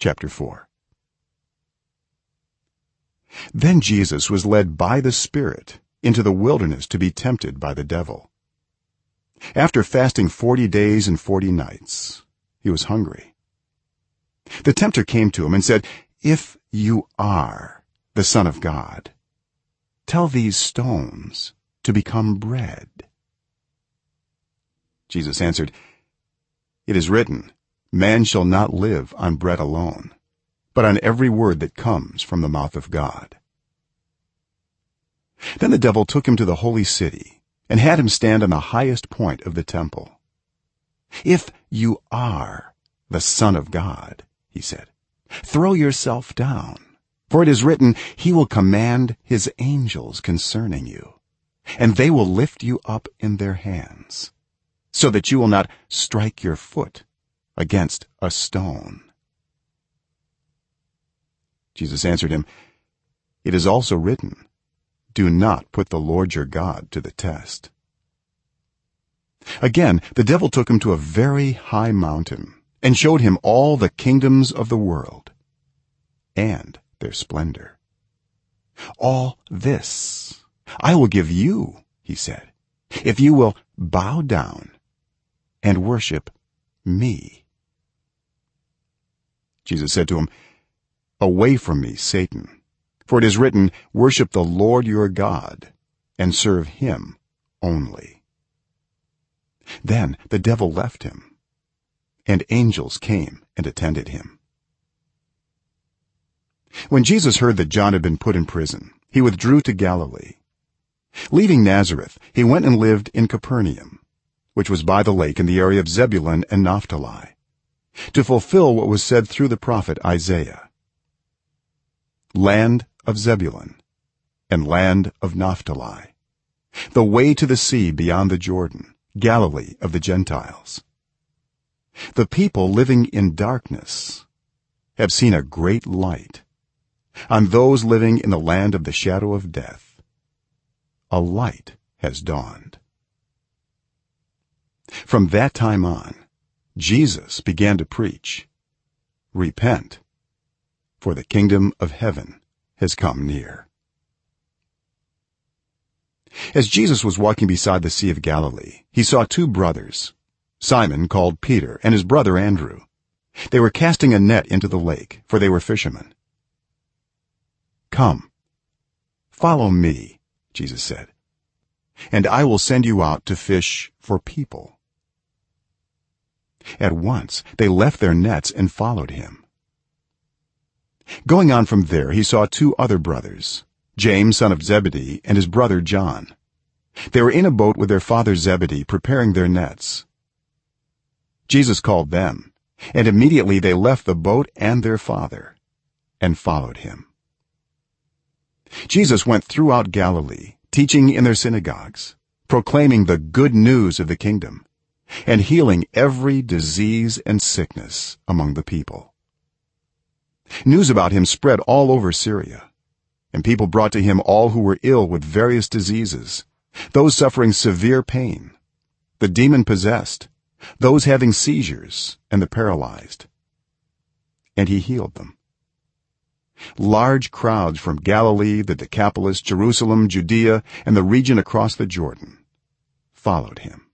chapter 4 then jesus was led by the spirit into the wilderness to be tempted by the devil. After fasting 40 days and 40 nights he was hungry. The tempter came to him and said if you are the son of god tell these stones to become bread. Jesus answered it is written man shall not live on bread alone but on every word that comes from the mouth of god. Then the devil took him to the holy city and had him stand on the highest point of the temple. If you are the son of god he said throw yourself down for it is written he will command his angels concerning you and they will lift you up in their hands so that you will not strike your foot against a stone. Jesus answered him it is also written do not put the lord your god to the test again the devil took him to a very high mountain and showed him all the kingdoms of the world and their splendor. All this i will give you he said if you will bow down and worship me jesus said to him away from me satan for it is written worship the lord your god and serve him only. Then the devil left him and angels came and attended him. When jesus heard that john had been put in prison he withdrew to galilee. Leaving nazareth he went and lived in capernaum which was by the lake in the area of zebulun and naphtali to fulfill what was said through the prophet isaiah. Land of zebulun and land of naphtali the way to the sea beyond the jordan galilee of the gentiles. The people living in darkness have seen a great light on those living in the land of the shadow of death. A light has dawned. From that time on jesus began to preach repent for the kingdom of heaven has come near. As jesus was walking beside the sea of galilee he saw two brothers simon called peter and his brother andrew. They were casting a net into the lake for they were fishermen. Come follow me jesus said and i will send you out to fish for people at once they left their nets and followed him. Going on from there he saw two other brothers james son of zebedee and his brother john. They were in a boat with their father zebedee preparing their nets. Jesus called them and immediately they left the boat and their father and followed him. Jesus went throughout galilee teaching in their synagogues proclaiming the good news of the kingdom and healing every disease and sickness among the people. News about him spread all over syria and people brought to him all who were ill with various diseases those suffering severe pain the demon possessed those having seizures and the paralyzed. And he healed them. Large crowds from galilee the decapolis jerusalem judea and the region across the jordan followed him